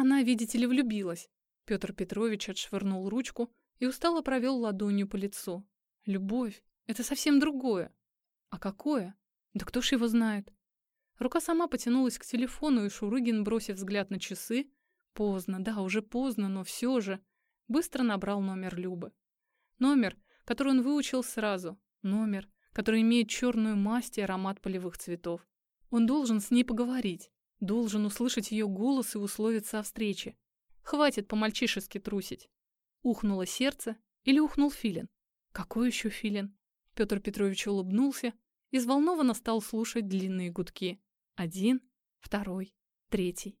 Она, видите ли, влюбилась. Петр Петрович отшвырнул ручку и устало провел ладонью по лицу. Любовь — это совсем другое. А какое? Да кто ж его знает? Рука сама потянулась к телефону, и Шурыгин, бросив взгляд на часы, поздно, да, уже поздно, но все же, быстро набрал номер Любы. Номер, который он выучил сразу. Номер, который имеет черную масть и аромат полевых цветов. Он должен с ней поговорить, должен услышать ее голос и условиться о встрече. Хватит по-мальчишески трусить. Ухнуло сердце или ухнул филин? Какой еще филин? Петр Петрович улыбнулся и взволнованно стал слушать длинные гудки. Один, второй, третий.